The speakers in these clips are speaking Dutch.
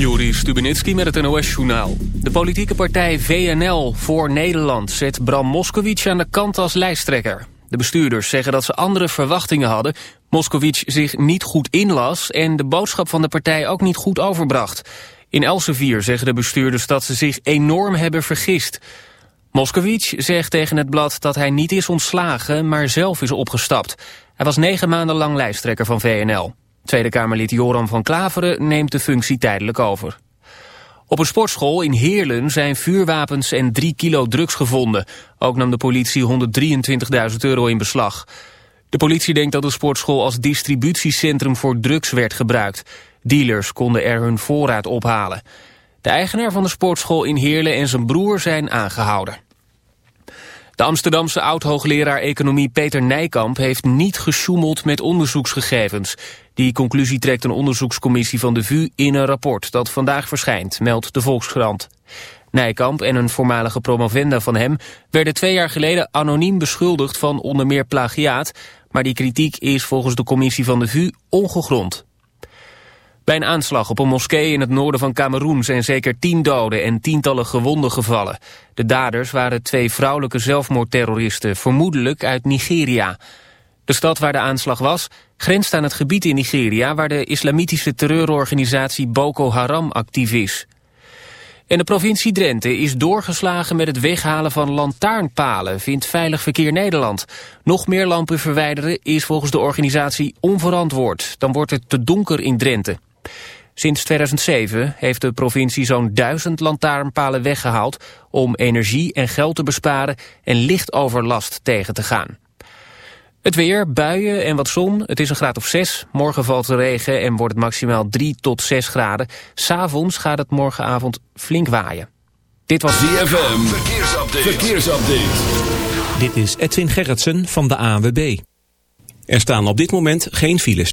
Juri Stubenitski met het NOS-journaal. De politieke partij VNL voor Nederland zet Bram Moskowitz aan de kant als lijsttrekker. De bestuurders zeggen dat ze andere verwachtingen hadden... Moskowitz zich niet goed inlas en de boodschap van de partij ook niet goed overbracht. In Elsevier zeggen de bestuurders dat ze zich enorm hebben vergist. Moskowitz zegt tegen het blad dat hij niet is ontslagen, maar zelf is opgestapt. Hij was negen maanden lang lijsttrekker van VNL. Tweede Kamerlid Joram van Klaveren neemt de functie tijdelijk over. Op een sportschool in Heerlen zijn vuurwapens en 3 kilo drugs gevonden. Ook nam de politie 123.000 euro in beslag. De politie denkt dat de sportschool als distributiecentrum voor drugs werd gebruikt. Dealers konden er hun voorraad ophalen. De eigenaar van de sportschool in Heerlen en zijn broer zijn aangehouden. De Amsterdamse oud-hoogleraar economie Peter Nijkamp heeft niet gesjoemeld met onderzoeksgegevens. Die conclusie trekt een onderzoekscommissie van de VU in een rapport dat vandaag verschijnt, meldt de Volkskrant. Nijkamp en een voormalige promovenda van hem werden twee jaar geleden anoniem beschuldigd van onder meer plagiaat, maar die kritiek is volgens de commissie van de VU ongegrond. Bij een aanslag op een moskee in het noorden van Cameroen zijn zeker tien doden en tientallen gewonden gevallen. De daders waren twee vrouwelijke zelfmoordterroristen, vermoedelijk uit Nigeria. De stad waar de aanslag was grenst aan het gebied in Nigeria waar de islamitische terreurorganisatie Boko Haram actief is. En de provincie Drenthe is doorgeslagen met het weghalen van lantaarnpalen, vindt Veilig Verkeer Nederland. Nog meer lampen verwijderen is volgens de organisatie onverantwoord. Dan wordt het te donker in Drenthe. Sinds 2007 heeft de provincie zo'n duizend lantaarnpalen weggehaald... om energie en geld te besparen en lichtoverlast tegen te gaan. Het weer, buien en wat zon. Het is een graad of 6. Morgen valt de regen en wordt het maximaal 3 tot 6 graden. S'avonds gaat het morgenavond flink waaien. Dit was DFM. Verkeersupdate. Verkeersupdate. Dit is Edwin Gerritsen van de ANWB. Er staan op dit moment geen files.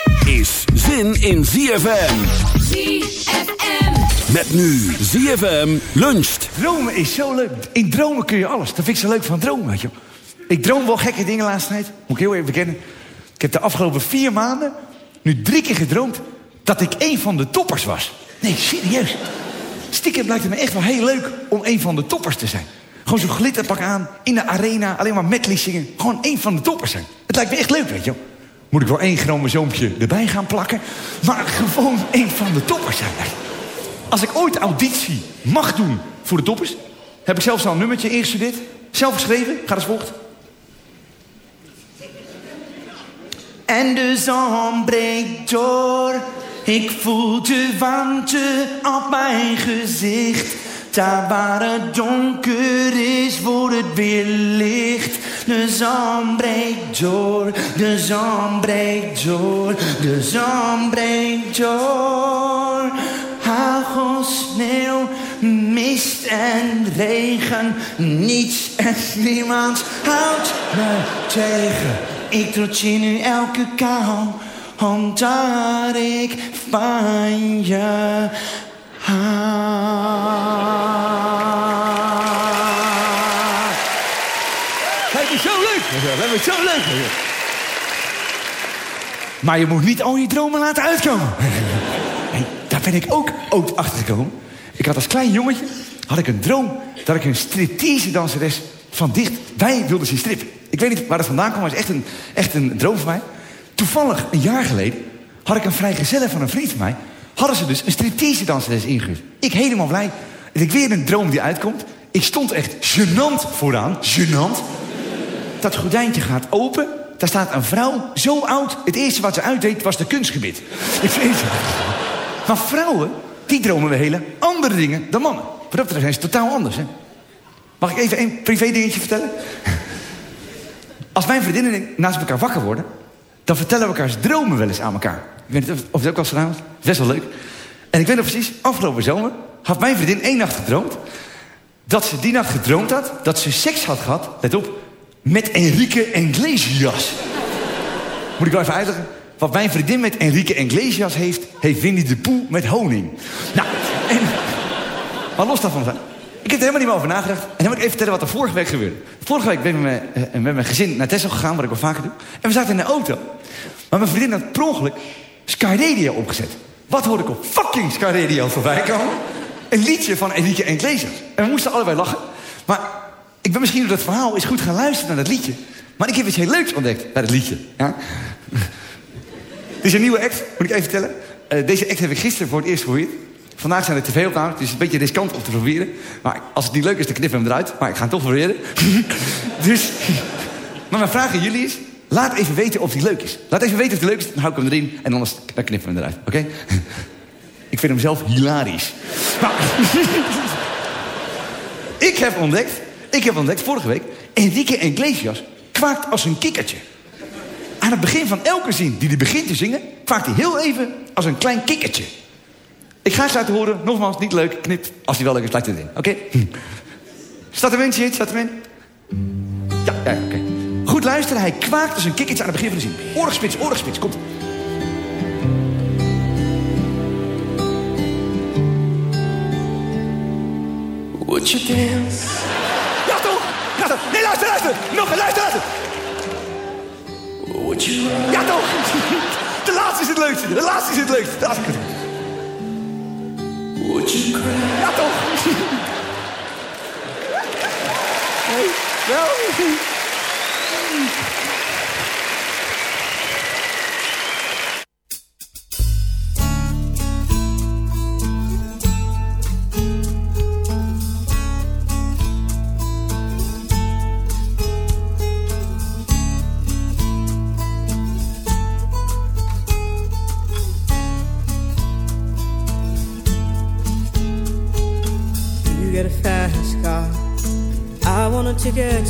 is zin in ZFM. ZFM. Met nu ZFM luncht. Dromen is zo leuk. In dromen kun je alles. Dat vind ik zo leuk van dromen, weet je. Ik droom wel gekke dingen laatst tijd. Moet ik heel even bekennen. Ik heb de afgelopen vier maanden nu drie keer gedroomd dat ik een van de toppers was. Nee, serieus. Stiekem lijkt het me echt wel heel leuk om een van de toppers te zijn. Gewoon zo'n glitterpak aan, in de arena, alleen maar medley zingen. Gewoon een van de toppers zijn. Het lijkt me echt leuk, weet je. Moet ik wel één chromosoompje erbij gaan plakken? Maar gewoon een van de toppers zijn. Als ik ooit auditie mag doen voor de toppers... heb ik zelfs al een nummertje ingestudeerd. Zelf geschreven. Gaat als volgt. En de zon breekt door. Ik voel de warmte op mijn gezicht. Daar waar het donker is, wordt het weer licht. De zon breekt door, de zon breekt door, de zon breekt door. Hagel, sneeuw, mist en regen. Niets en niemand houdt me tegen. Ik trots in nu elke kou. omdat ik van je hou. Lijkt me zo leuk. Lijkt me zo leuk. Maar je moet niet al je dromen laten uitkomen. Hey, daar ben ik ook ooit achter gekomen. Ik had als klein jongetje had ik een droom dat ik een striptease danseres van dichtbij wilde zien strippen. Ik weet niet waar dat vandaan kwam, maar het is echt een, echt een droom van mij. Toevallig, een jaar geleden, had ik een vrijgezelle van een vriend van mij... hadden ze dus een striptease danseres ingehuurd. Ik helemaal blij. En ik weer een droom die uitkomt. Ik stond echt gênant vooraan. Gênant. Dat gordijntje gaat open. Daar staat een vrouw, zo oud. Het eerste wat ze uitdeed was de kunstgebied. Ik weet het. Maar vrouwen, die dromen we hele andere dingen dan mannen. Wat dat betreft zijn ze totaal anders, hè? Mag ik even een privé dingetje vertellen? Als mijn vriendinnen naast elkaar wakker worden... dan vertellen we elkaars dromen wel eens aan elkaar. Ik weet niet of het ook al gedaan was. Best wel leuk. En ik weet nog precies, afgelopen zomer... had mijn vriendin één nacht gedroomd... dat ze die nacht gedroomd had... dat ze seks had gehad, let op... met Enrique Iglesias. Moet ik wel even uitleggen? Wat mijn vriendin met Enrique Iglesias heeft... heeft Winnie de Poel met honing. Nou, en... Maar los daarvan, ik heb er helemaal niet meer over nagedacht. En dan moet ik even vertellen wat er vorige week gebeurde. Vorige week ben ik met mijn, eh, met mijn gezin naar Texel gegaan, wat ik wel vaker doe. En we zaten in de auto. Maar mijn vriendin had per ongeluk Sky Radio opgezet. Wat hoorde ik op fucking Sky Radio voorbij komen? Een liedje van Enrique Iglesias. En we moesten allebei lachen. Maar ik ben misschien door dat verhaal eens goed gaan luisteren naar dat liedje. Maar ik heb iets heel leuks ontdekt bij dat liedje. Ja? Dit is een nieuwe act, moet ik even vertellen. Eh, deze act heb ik gisteren voor het eerst gehoord. Vandaag zijn er tv-opnames, dus het is een beetje riskant om te proberen. Maar als het niet leuk is, dan knippen we hem eruit. Maar ik ga het toch proberen. dus, maar mijn vraag aan jullie is... Laat even weten of die leuk is. Laat even weten of die leuk is, dan hou ik hem erin. En anders dan knippen we hem eruit, oké? ik vind hem zelf hilarisch. Ik heb ontdekt... Ik heb ontdekt vorige week... Enrique Iglesias kwaakt als een kikkertje. Aan het begin van elke zin die hij begint te zingen... kwaakt hij heel even als een klein kikkertje. Ik ga het laten horen. Nogmaals, niet leuk. Knip. Als hij wel leuk is, laat het in. Oké? Staat er in, Shit? Staat er in? Ja, oké. Goed luisteren. Hij kwaakt als een kikkertje aan het begin van de zin. Oorgspits, oorgspits. Komt. Would you dance? Ja, toch? Ja, toch? Nee, luister, luister. Nog, luister, luister. Would you? Ja, toch? De laatste is het leukste. De laatste is het leukste. De laatste. Would you cry? Ja, toch?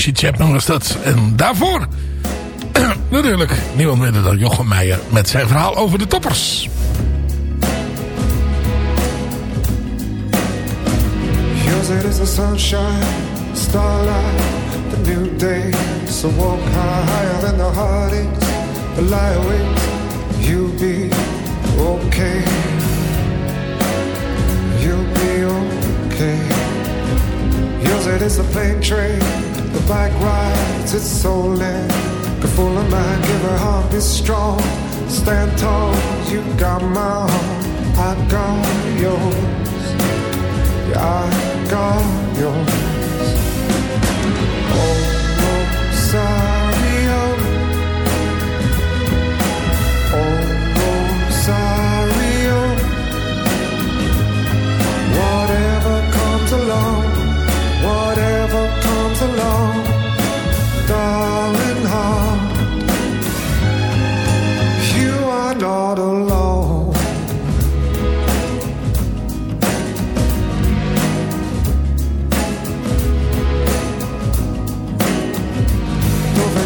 Tracy Chapman was dat. En daarvoor natuurlijk niemand minder dan Jochem Meijer met zijn verhaal over de toppers. Yours it is the sunshine, starlight, the new day. So walk high, higher than the heartaches, the lie awake. You'll be okay. You'll be okay. Yours it is the plane train, the bike rides, it's so land. The full of mind, give her heart, be strong. Stand tall, you got my heart, I got yours. Yeah, I got yours.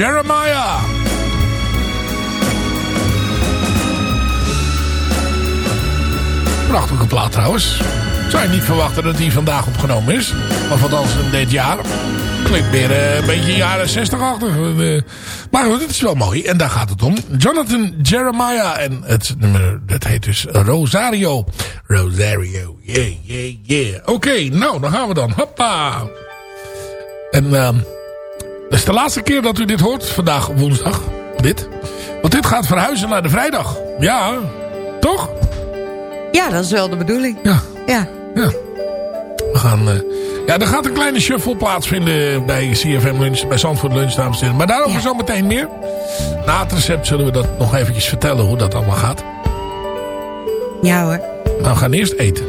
Jeremiah. Prachtige plaat trouwens. Zou je niet verwachten dat die vandaag opgenomen is. Of althans in dit jaar. Klinkt meer eh, een beetje jaren 60-achtig. Eh, maar goed, het is wel mooi. En daar gaat het om. Jonathan Jeremiah. En het nummer, dat heet dus Rosario. Rosario. Yeah, yeah, yeah. Oké, nou, dan gaan we dan. Hoppa. En ehm dat is de laatste keer dat u dit hoort. Vandaag woensdag. Dit. Want dit gaat verhuizen naar de vrijdag. Ja, toch? Ja, dat is wel de bedoeling. Ja. Ja. Ja. We gaan... eh, ja, er gaat een kleine shuffle plaatsvinden bij CFM Lunch, bij Zandvoort Lunch, dames en heren. Maar daarover zo meteen meer. Na het recept zullen we dat nog eventjes vertellen hoe dat allemaal gaat. Ja hoor. Maar we gaan eerst eten.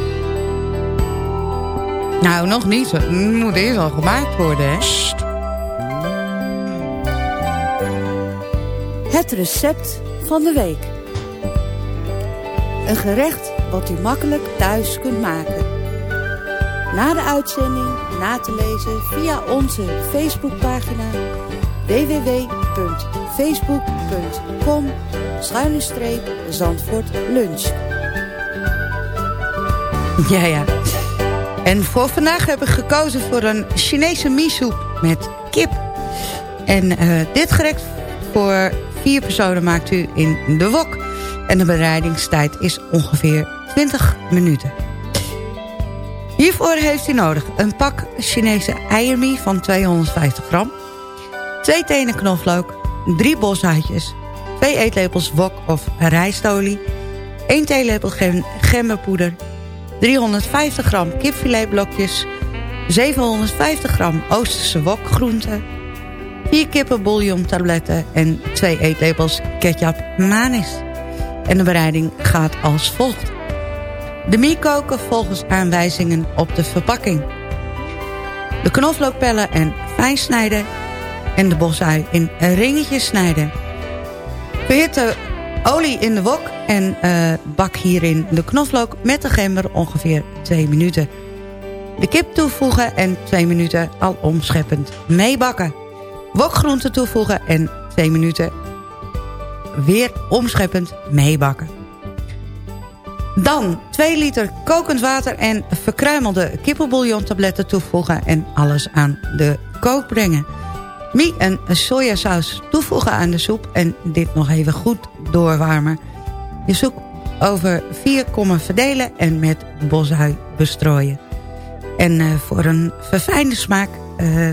Nou, nog niet. Het moet eerst al gemaakt worden, hè? Het recept van de week. Een gerecht wat u makkelijk thuis kunt maken. Na de uitzending na te lezen via onze Facebookpagina www.facebook.com Zandvoort Lunch. Ja, ja. En voor vandaag heb ik gekozen voor een Chinese misoep met kip. En eh, dit gerecht voor vier personen maakt u in de wok. En de bereidingstijd is ongeveer 20 minuten. Hiervoor heeft u nodig een pak Chinese eiermie van 250 gram... twee tenen knoflook, drie bosuitjes... twee eetlepels wok of rijstolie... 1 theelepel gem gemberpoeder... 350 gram kipfiletblokjes... 750 gram Oosterse wokgroenten... 4 kippenbouillontabletten en 2 eetlepels ketchup manis. En de bereiding gaat als volgt. De mie koken volgens aanwijzingen op de verpakking. De knoflook pellen en fijn snijden. En de bosui in ringetjes snijden. Verhit de olie in de wok en uh, bak hierin de knoflook met de gember ongeveer 2 minuten. De kip toevoegen en 2 minuten al omscheppend meebakken. Wokgroenten toevoegen en 2 minuten weer omscheppend meebakken. Dan 2 liter kokend water en verkruimelde kippenbouillontabletten toevoegen... en alles aan de kook brengen. Mie en sojasaus toevoegen aan de soep en dit nog even goed doorwarmen. Je soep over vier kommen verdelen en met bosui bestrooien. En uh, voor een verfijnde smaak, uh,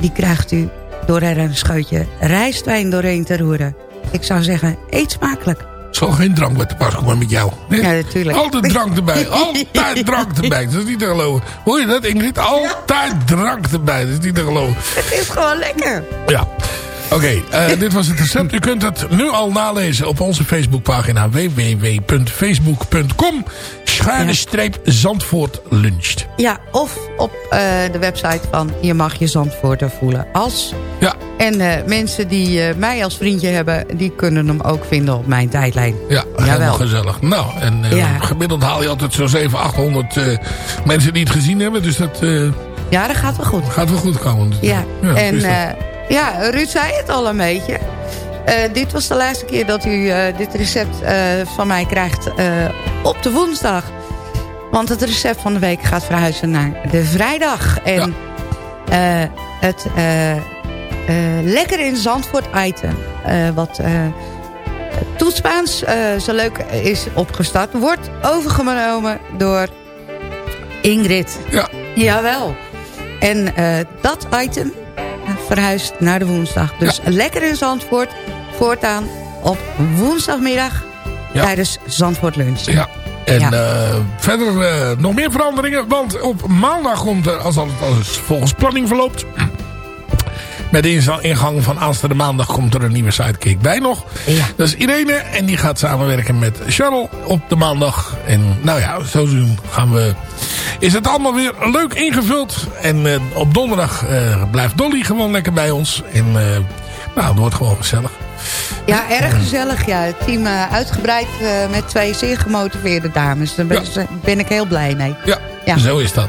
die krijgt u door er een scheutje rijstwijn doorheen te roeren. Ik zou zeggen, eet smakelijk. Zal geen drank met de pas komen met jou. Nee? Ja, natuurlijk. Altijd drank erbij. Altijd drank erbij. Dat is niet te geloven. Hoor je dat, Ingrid? Altijd drank erbij. Dat is niet te geloven. Het is gewoon lekker. Ja. Oké, okay, uh, dit was het recept. U kunt het nu al nalezen op onze Facebookpagina www.facebook.com schuine Zandvoort luncht. Ja, of op uh, de website van Je mag je Zandvoorter voelen als. Ja. En uh, mensen die mij als vriendje hebben, die kunnen hem ook vinden op mijn tijdlijn. Ja, helemaal gezellig. Nou, en Ja. gemiddeld haal je altijd zo'n 700, 800 mensen die het gezien hebben. Dus dat Ja, dat gaat wel goed. gaat wel goed komen. Ja, Ja, en eh, ja, Ruud zei het al een beetje. Eh, dit was de laatste keer dat u eh, dit recept eh, van mij krijgt op de woensdag. Want het recept van de week gaat verhuizen naar de vrijdag. En het lekker in Zandvoort item, wat toetspaans zo leuk is opgestart, wordt overgenomen door Ingrid. Ja. Jawel. En dat item verhuist naar de woensdag. Dus lekker in Zandvoort. Voortaan op woensdagmiddag Ja. tijdens Zandvoort Lunch. Ja. En Ja. eh, verder eh, nog meer veranderingen. Want op maandag komt er, als alles als het volgens planning verloopt... Met de ingang van aanstaande maandag komt er een nieuwe sidekick bij nog. Ja. Dat is Irene en die gaat samenwerken met Charles op de maandag. En nou ja, zo doen gaan we... Is het allemaal weer leuk ingevuld. En eh, op donderdag eh, blijft Dolly gewoon lekker bij ons. En eh, nou, het wordt gewoon gezellig. Ja, erg gezellig. Ja. Het team uitgebreid met twee zeer gemotiveerde dames. Daar ben, ben ik heel blij mee. Ja, Ja. zo is dat.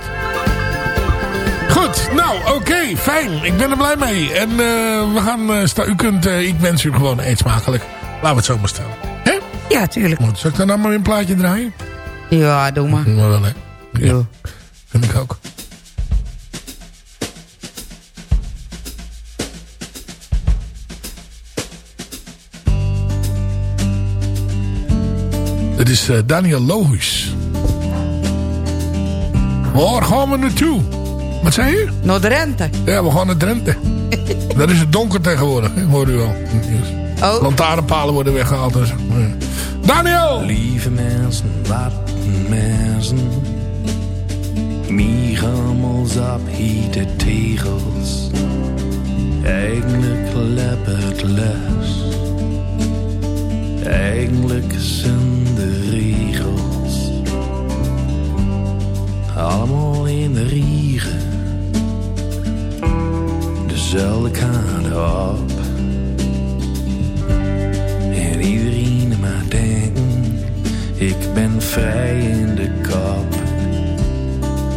Goed, nou oké, fijn. Ik ben er blij mee. En eh, we gaan, eh, u kunt, eh, ik wens u gewoon eet smakelijk. Laten we het zo maar stellen. Hè? Ja, tuurlijk. Moet, zal ik dan nou maar weer een plaatje draaien? Ja, doe maar. Maar wel, hè? Ja, vind ik ook. Dit is Daniel Lohuis. Waar gaan we naartoe? Wat zei je? Noord-Rente. Ja, we gaan naar Drenthe. Daar is het donker tegenwoordig, hè? hoor u wel. Oh. Lantaarnpalen worden weggehaald. Ja. Daniel! Lieve mensen, wat mensen. Mierammels op hete tegels. Eigenlijk leppert les. Eigenlijk zijn de regels. Allemaal in de. Dezelfde kant op. En iedereen maar denken, ik ben vrij in de kop.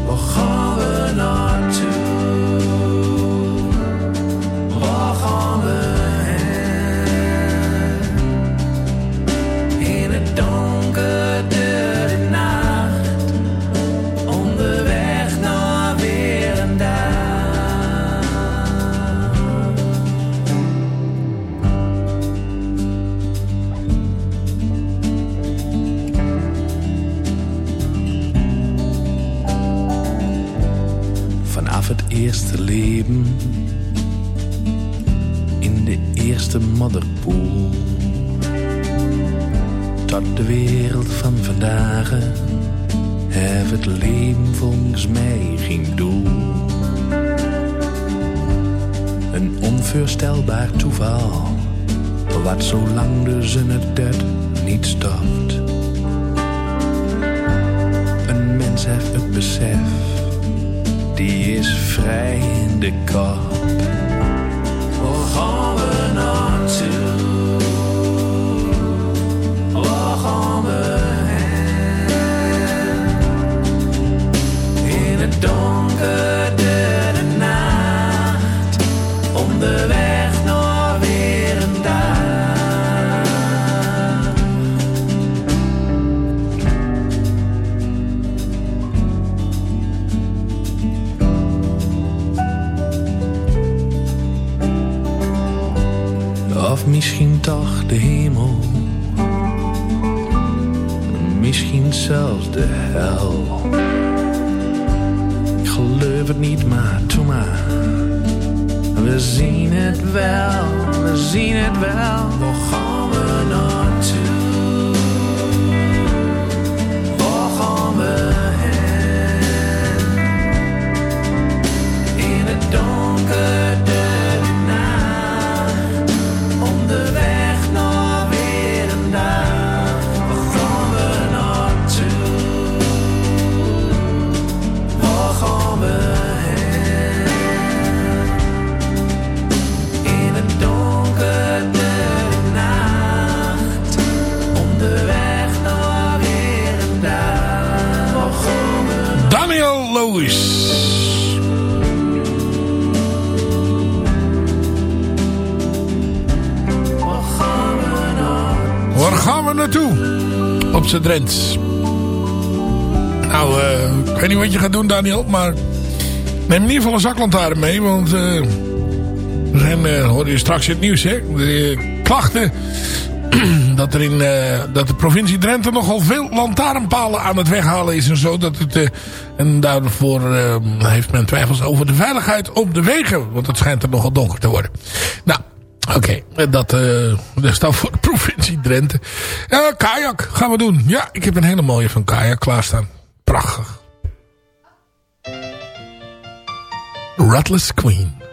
Waar gaan we naartoe? Het eerste leven in de eerste modderpoel tot de wereld van vandaag heeft het leven volgens mij geen doel. Een onvoorstelbaar toeval, wat zolang de zon het doet niet stopt. Een mens heeft het besef die is vrij in de kop. Waar gaan we naartoe? De hemel. Misschien zelfs de hel. Ik geloof het niet, maar doe maar. We zien het wel, we zien het wel. Waar gaan we naartoe? Op z'n Drents. Nou, eh, ik weet niet wat je gaat doen, Daniel, maar neem in ieder geval een zaklantaarn mee, want eh er zijn, eh hoorde je straks het nieuws, hè? De eh, klachten dat er in eh, dat de provincie Drenthe nogal veel lantaarnpalen aan het weghalen is en zo. Dat het, eh, en daarvoor eh, heeft men twijfels over de veiligheid op de wegen, want het schijnt er nogal donker te worden. Nou, Oké, dat, eh dat voor provincie Drenthe. Ja, kajak gaan we doen. Ja, ik heb een hele mooie van kajak klaarstaan. Prachtig. Rutless Queen.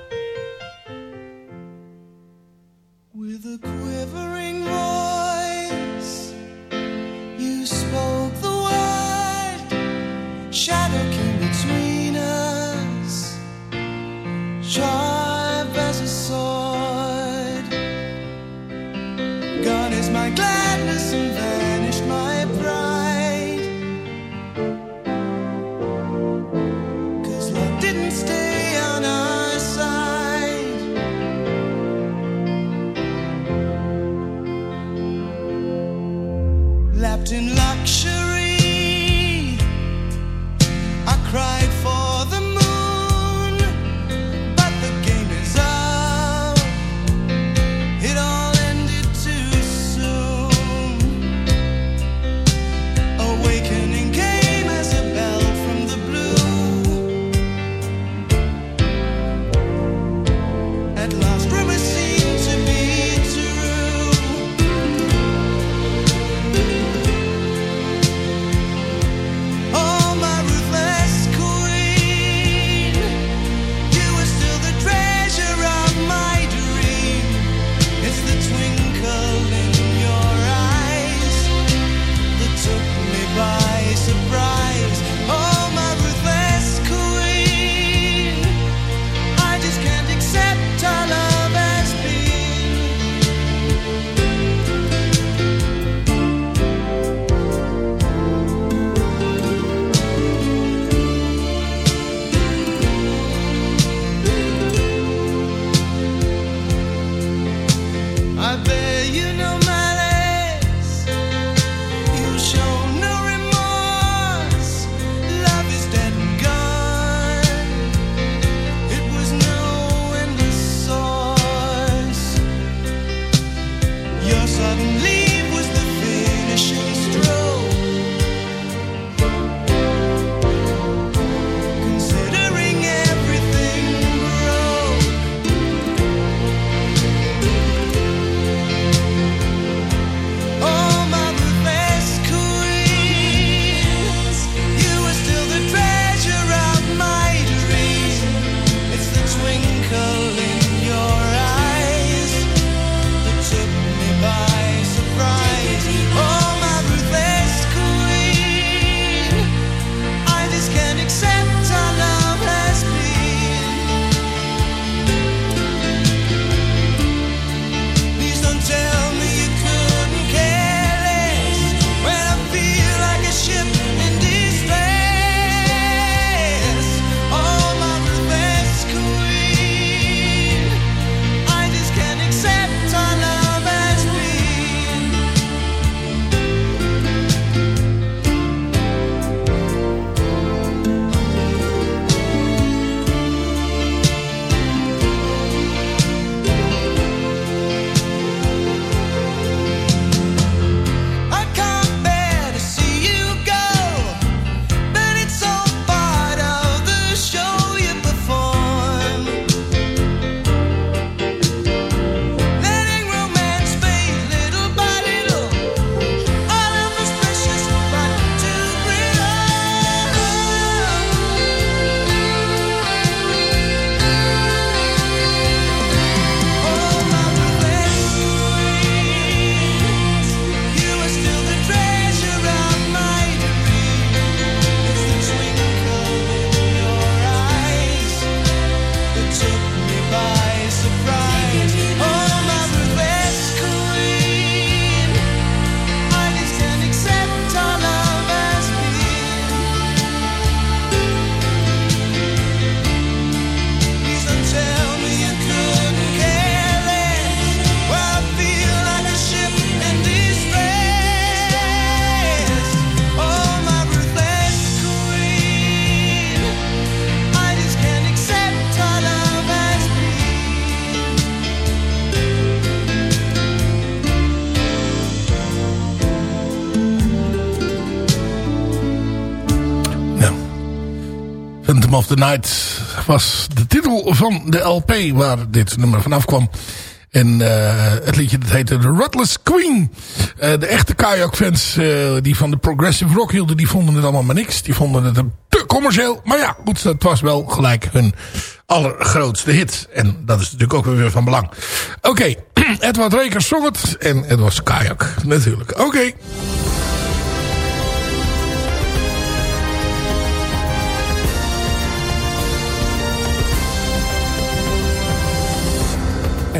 Phantom of the Night was de titel van de LP waar dit nummer vanaf kwam. En uh, het liedje dat heette The Rutless Queen. Uh, de echte kajakfans uh, die van de progressive rock hielden, die vonden het allemaal maar niks. Die vonden het te commercieel. Maar ja, goed, dat was wel gelijk hun allergrootste hit. En dat is natuurlijk ook weer van belang. Oké. Edward Rekers zong het. En het was kajak, natuurlijk. Oké.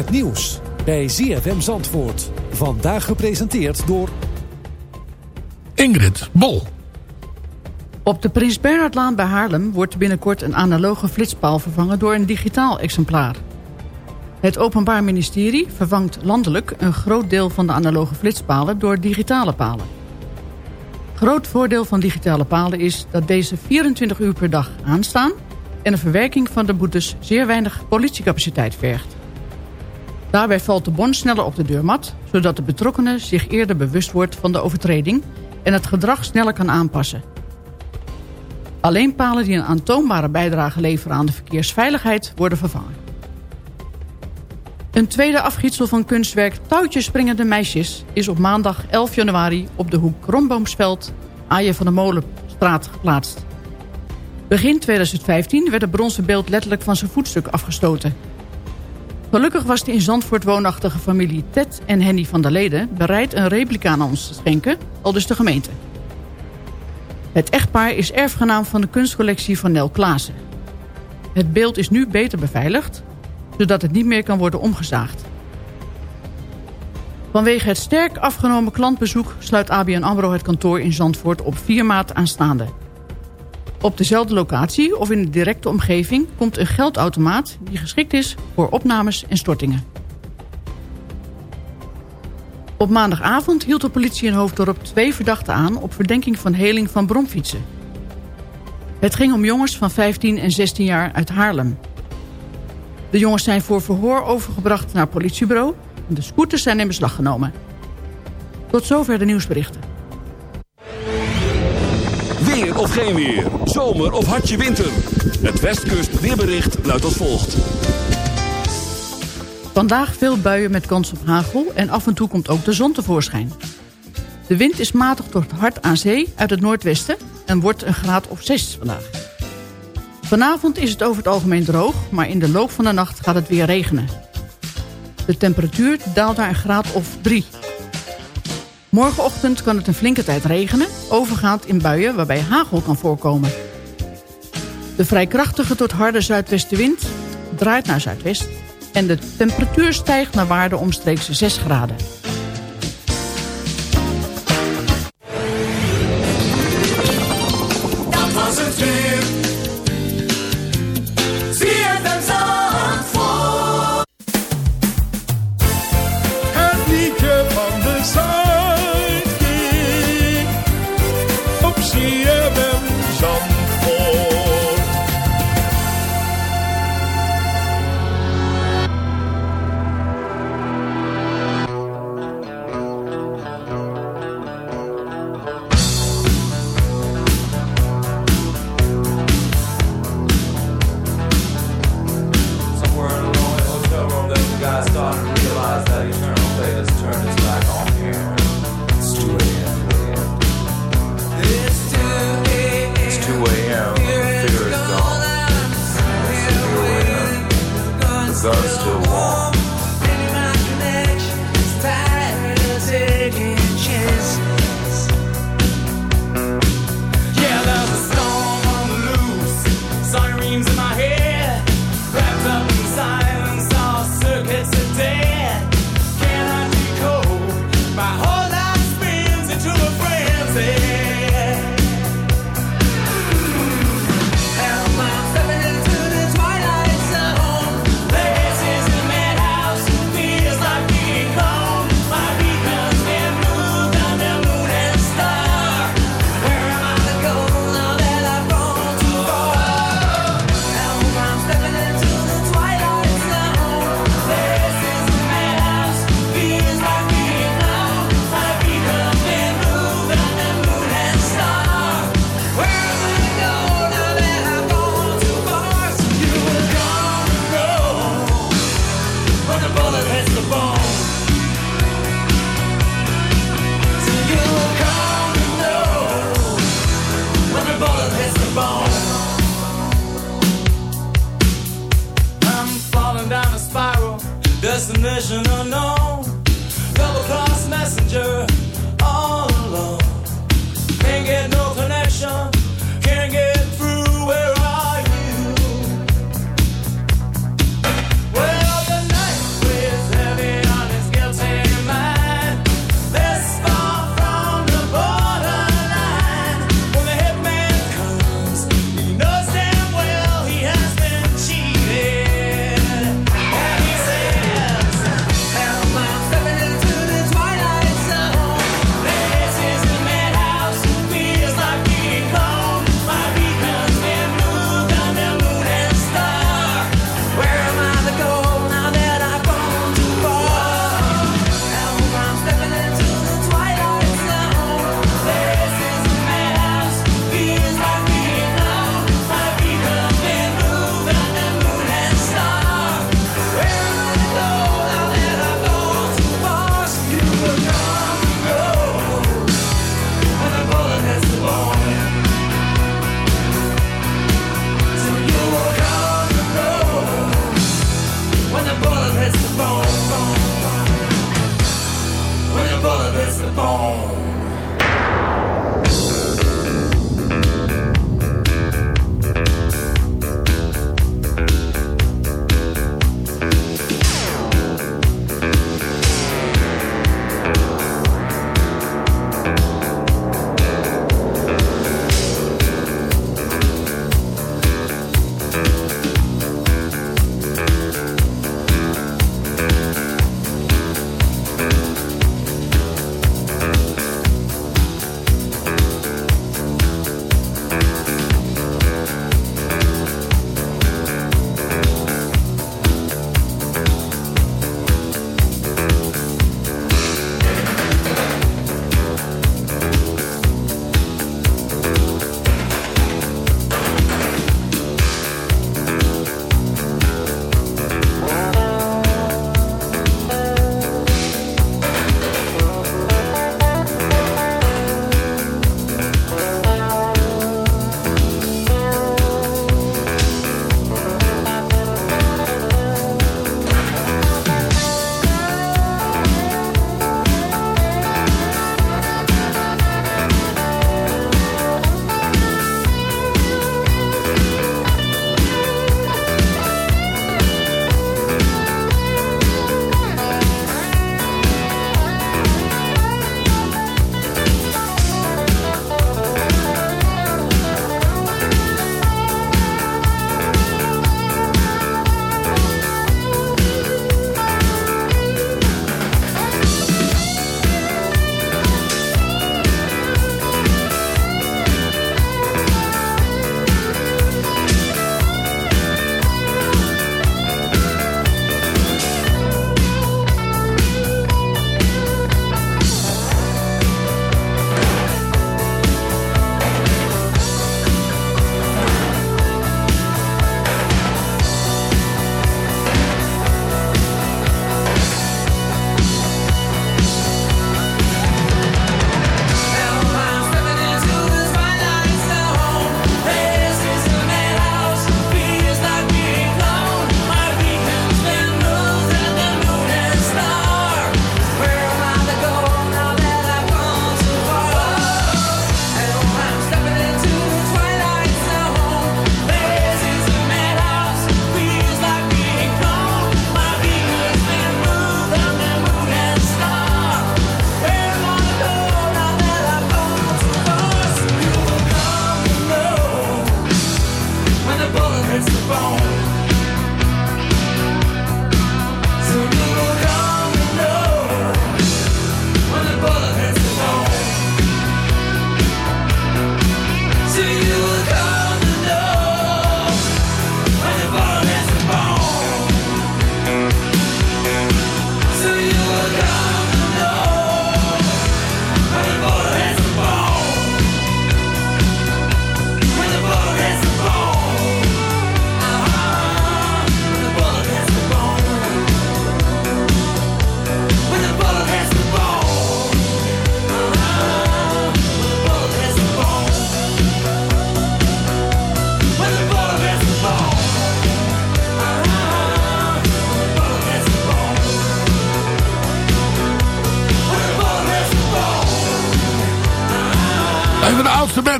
Het nieuws bij ZFM Zandvoort. Vandaag gepresenteerd door... Ingrid Bol. Op de Prins Bernhardlaan bij Haarlem wordt binnenkort een analoge flitspaal vervangen door een digitaal exemplaar. Het Openbaar Ministerie vervangt landelijk een groot deel van de analoge flitspalen door digitale palen. Groot voordeel van digitale palen is dat deze 24 uur per dag aanstaan en de verwerking van de boetes zeer weinig politiecapaciteit vergt. Daarbij valt de bon sneller op de deurmat... zodat de betrokkenen zich eerder bewust wordt van de overtreding... en het gedrag sneller kan aanpassen. Alleen palen die een aantoonbare bijdrage leveren aan de verkeersveiligheid worden vervangen. Een tweede afgietsel van kunstwerk Touwtjes Springende Meisjes... is op maandag 11 januari op de hoek Kromboomsveld... Aaien van de Molenstraat geplaatst. Begin 2015 werd het bronzen beeld letterlijk van zijn voetstuk afgestoten... Gelukkig was de in Zandvoort woonachtige familie Ted en Henny van der Leden... bereid een replica aan ons te schenken, al dus de gemeente. Het echtpaar is erfgenaam van de kunstcollectie van Nel Klaassen. Het beeld is nu beter beveiligd, zodat het niet meer kan worden omgezaagd. Vanwege het sterk afgenomen klantbezoek sluit ABN AMRO het kantoor in Zandvoort op 4 maart aanstaande. Op dezelfde locatie of in de directe omgeving komt een geldautomaat... die geschikt is voor opnames en stortingen. Op maandagavond hield de politie in Hoofddorp twee verdachten aan... op verdenking van heling van bromfietsen. Het ging om jongens van 15 en 16 jaar uit Haarlem. De jongens zijn voor verhoor overgebracht naar het politiebureau... en de scooters zijn in beslag genomen. Tot zover de nieuwsberichten. Weer of geen weer. Zomer of hartje winter. Het Westkust weerbericht luidt als volgt. Vandaag veel buien met kans op hagel en af en toe komt ook de zon tevoorschijn. De wind is matig tot hard aan zee uit het noordwesten en wordt een graad of 6 vandaag. Vanavond is het over het algemeen droog, maar in de loop van de nacht gaat het weer regenen. De temperatuur daalt naar een graad of 3. Morgenochtend kan het een flinke tijd regenen, overgaand in buien waarbij hagel kan voorkomen. De vrij krachtige tot harde zuidwestenwind draait naar zuidwest en de temperatuur stijgt naar waarde omstreeks 6 graden.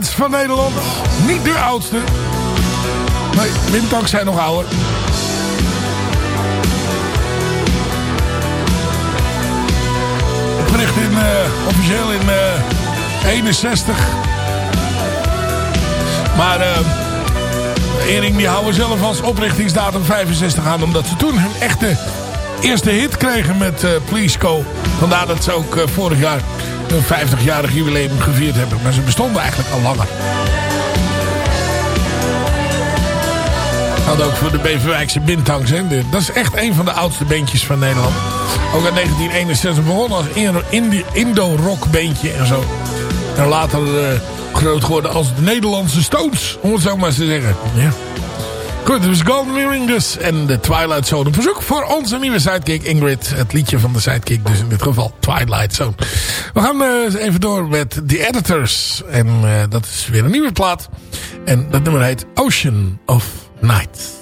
Van Nederland. Niet de oudste. Nee, Windtanks zijn nog ouder. Opgericht in, eh, officieel in eh 61. Maar eh Ering die houden zelf als oprichtingsdatum 65 aan. Omdat ze toen hun echte eerste hit kregen met eh Please Go. Vandaar dat ze ook eh, vorig jaar hun 50-jarig jubileum gevierd hebben. Maar ze bestonden eigenlijk al langer. Hadden ook voor de Beverwijkse Bintangs. Dat is echt een van de oudste bandjes van Nederland. Ook in 1961 begonnen als Indo-rock bandje en zo. En later eh, groot geworden als de Nederlandse Stones. Om het zo maar te zeggen. Ja. Goed, dus Golden Earring dus. En de Twilight Zone. Een verzoek voor onze nieuwe sidekick Ingrid. Het liedje van de sidekick dus in dit geval Twilight Zone. We gaan eh, even door met The Editors. En eh, dat is weer een nieuwe plaat. En dat nummer heet Ocean of Night.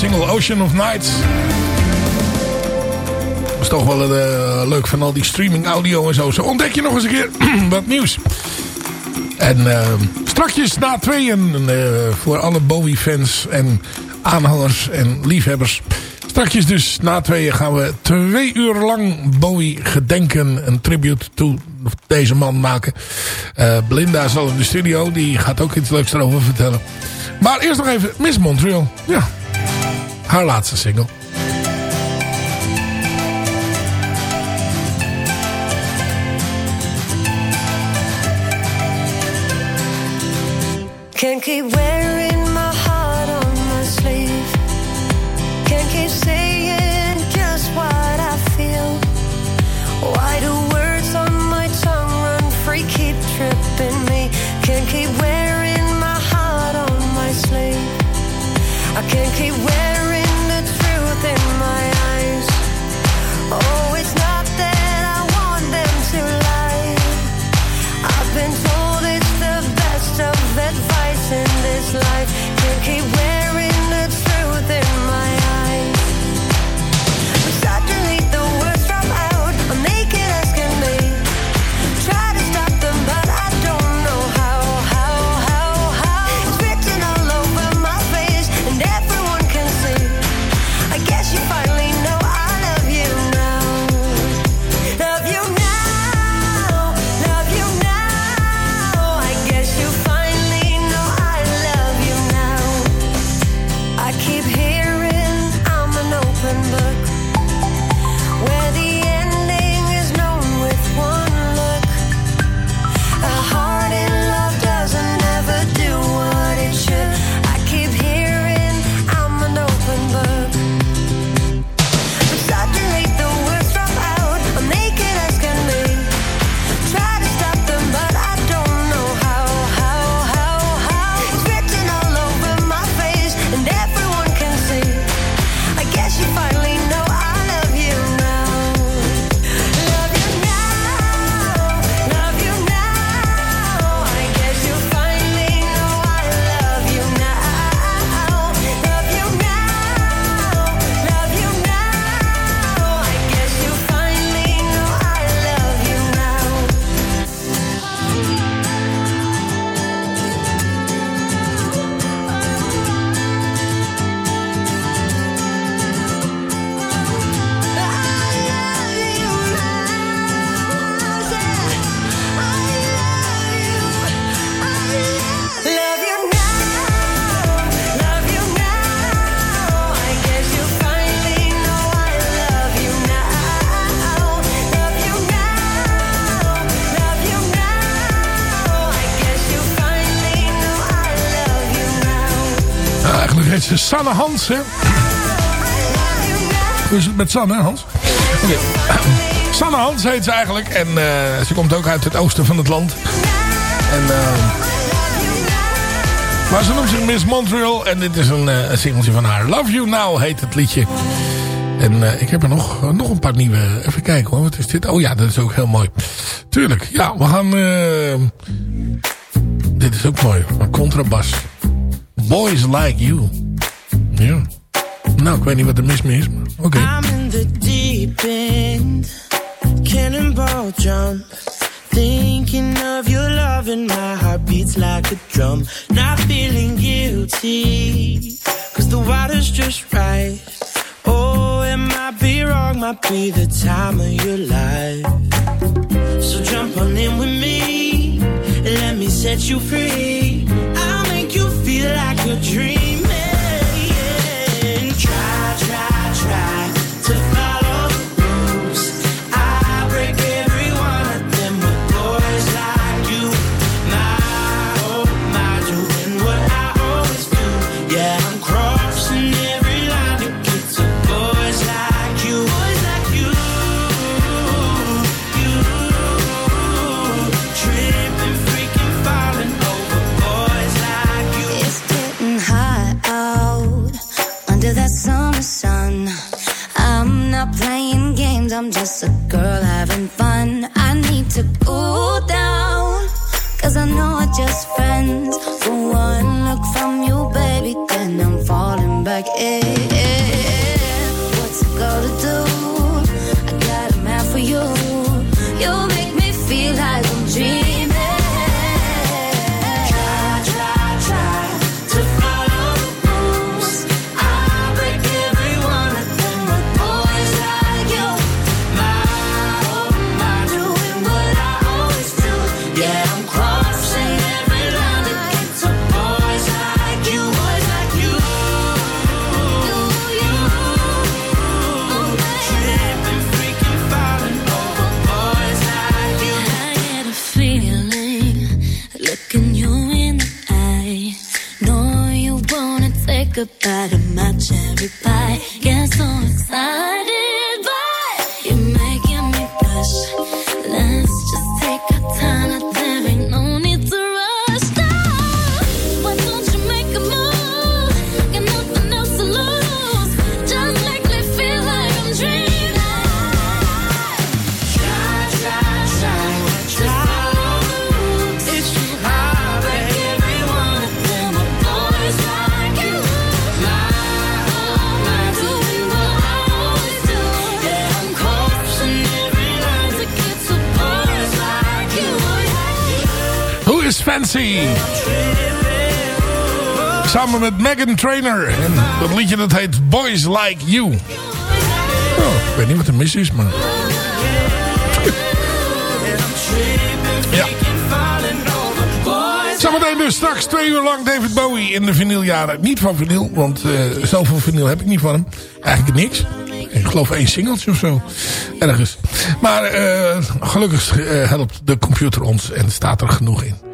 Single Ocean of Night. Dat is toch wel eh, leuk van al die streaming audio en zo. Zo ontdek je nog eens een keer wat nieuws. En eh, strakjes na tweeën eh, voor alle Bowie fans en aanhangers en liefhebbers. Strakjes dus na tweeën gaan we twee uur lang Bowie gedenken. Een tribute to deze man maken. Eh, Belinda zal in de studio. Die gaat ook iets leuks erover vertellen. Maar eerst nog even Miss Montreal. Ja, haar laatste single. Can't keep Sanne Hans, hè? Hoe is het met Sanne, Hans? Sanne Hans heet ze eigenlijk. En eh, ze komt ook uit het oosten van het land. En, eh, maar ze noemt zich Miss Montreal. En dit is een, eh, een singeltje van haar. Love You Now heet het liedje. En ik heb er nog, nog een paar nieuwe... Even kijken hoor, wat is dit? Oh ja, dat is ook heel mooi. Tuurlijk, ja, we gaan... dit is ook mooi, een contrabas. Boys Like You. Ja. Nou, ik weet niet wat er mis mee is, maar oké. I'm in the deep end, cannonball jump. Thinking of your love and my heart beats like a drum. Not feeling guilty, cause the water's just right. Oh, it might be wrong, might be the time of your life. So jump on in with me, and let me set you free. I'll make you feel like you're dreaming. Fancy. Samen met Megan Trainer. En dat liedje dat heet Boys Like You. Oh, ik weet niet wat de mis is, maar... ja. Zometeen dus straks twee uur lang David Bowie in de vinyljaren. Niet van vinyl, want uh, zoveel vinyl heb ik niet van hem. Eigenlijk niks. Ik geloof één singeltje of zo. Ergens. Maar eh, gelukkig eh, helpt de computer ons en staat er genoeg in.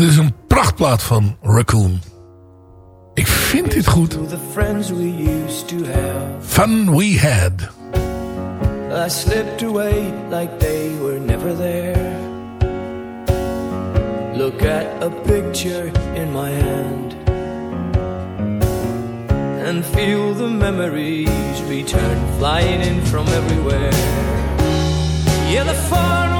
En dit is een prachtplaat van Raccoon. Ik vind dit goed. Fun we had. I slipped away like they were never there. Look at a picture in my hand. And feel the memories return flying in from everywhere. Yeah, the far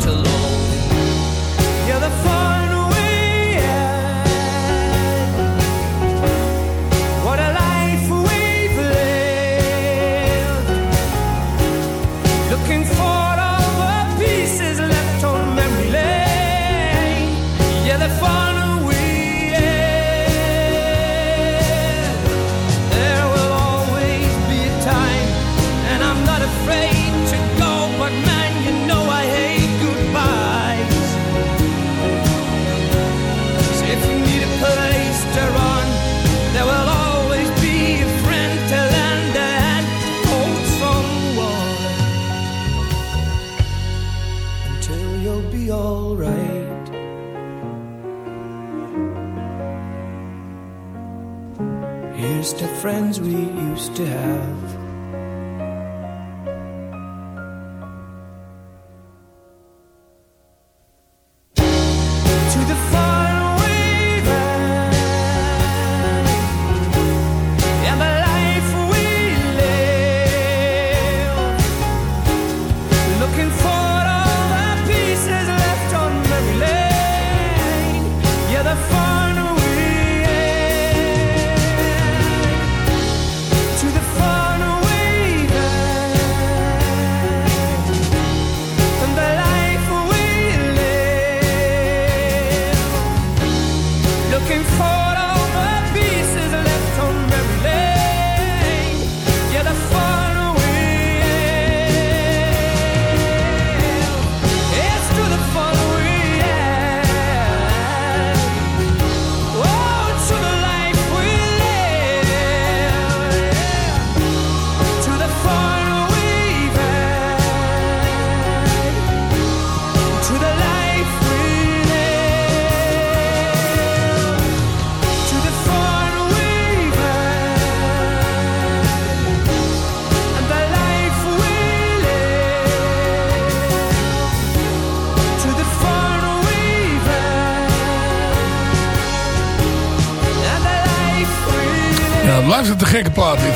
blijft het een gekke plaat dit.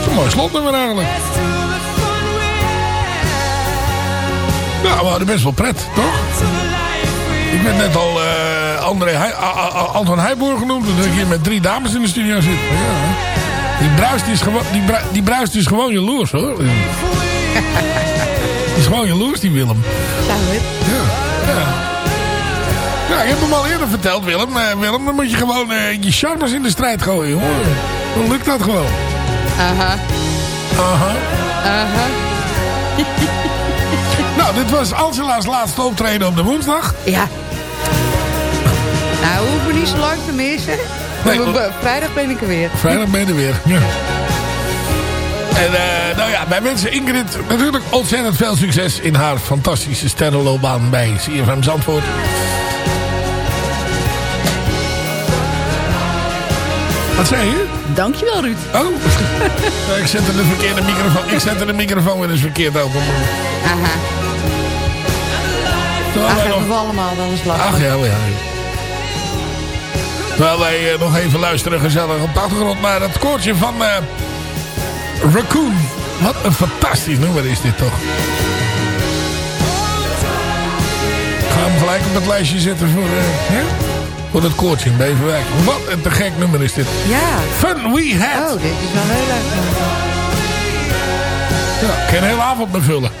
Is een mooi slotnummer eigenlijk. Ja, we hadden best wel pret, toch? Ik ben net al eh André Anton Heijboer genoemd. Dat ik hier met drie dames in de studio zit. Ja. Die bruist is, gewoon, die, bru- die bruist is gewoon jaloers hoor. Die is gewoon jaloers die Willem. Ja. Ja, ik heb hem al eerder verteld Willem. Eh, Willem, dan moet je gewoon eh, je charmes in de strijd gooien hoor. Dan lukt dat gewoon. Aha. Aha. Aha. Nou, dit was Angela's laatste optreden op de woensdag. Ja. Nou, hoeven we niet zo lang te missen. Nee, Vrijdag ben ik er weer. Vrijdag ben je er weer. Ja. En eh, nou ja, wij wensen Ingrid natuurlijk ontzettend veel succes in haar fantastische sterrenloopbaan bij CFM Zandvoort. Wat zei je? Dankjewel, Ruud. Oh, ik zette de verkeerde microfoon. Ik zette de microfoon weer eens verkeerd open. Aha. Terwijl Ach, hebben nog- we allemaal wel eens lachen. Ach ja, oh ja. Terwijl wij eh, nog even luisteren gezellig op de achtergrond naar het koortje van eh, Raccoon. Wat een fantastisch nummer is dit toch. Ik ga hem gelijk op het lijstje zetten voor, hè? Voor het koortje in Beverwijk. Wat een te gek nummer is dit. Ja. Fun We Had. Oh, dit is wel heel leuk. Ja, ik kan een hele avond mee vullen.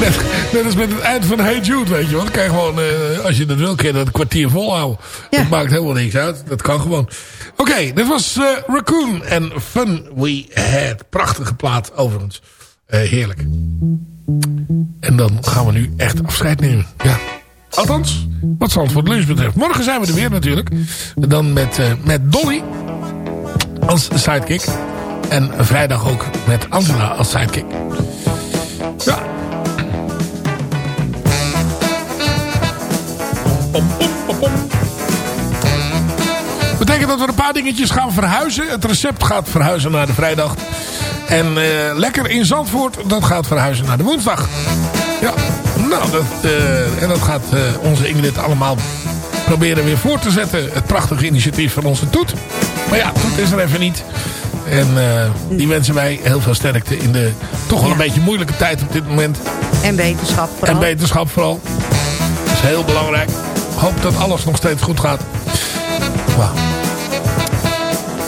net, net als met het eind van Hey Jude, weet je wel. Dan kan je gewoon, eh, als je dat wil, je dat een kwartier volhouden. Dat maakt helemaal niks uit. Dat kan gewoon. Oké, dit was eh, Raccoon en Fun We Had. Prachtige plaat, overigens. Eh, heerlijk. En dan gaan we nu echt afscheid nemen. Ja. Althans, wat zal het voor de lunch betreft. Morgen zijn we er weer natuurlijk. Dan met, eh, met Dolly als sidekick. En vrijdag ook met Angela als sidekick. Ja. Betekent dat we een paar dingetjes gaan verhuizen. Het recept gaat verhuizen naar de vrijdag. En eh, lekker in Zandvoort, dat gaat verhuizen naar de woensdag. Ja, nou, dat, eh, en dat gaat eh, onze Ingrid allemaal proberen weer voor te zetten. Het prachtige initiatief van onze Toet. Maar ja, Toet is er even niet. En eh, die wensen wij heel veel sterkte in de toch wel een beetje moeilijke tijd op dit moment. En wetenschap vooral. En wetenschap vooral. Dat is heel belangrijk. Ik hoop dat alles nog steeds goed gaat. Wauw.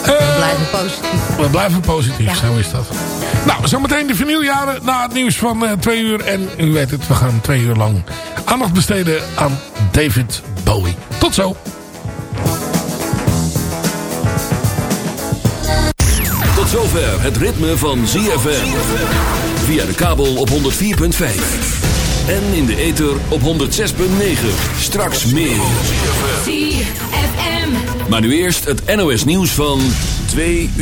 We blijven positief. We blijven positief, zo is dat. Nou, zometeen de vinyljaren na het nieuws van eh, twee uur. En u weet het, we gaan twee uur lang aandacht besteden aan David Bowie. Tot zo. Tot zover het ritme van ZFM. Via de kabel op 104.5. En in de ether op 106.9. Straks meer. ZFM. Maar nu eerst het NOS nieuws van 2 uur.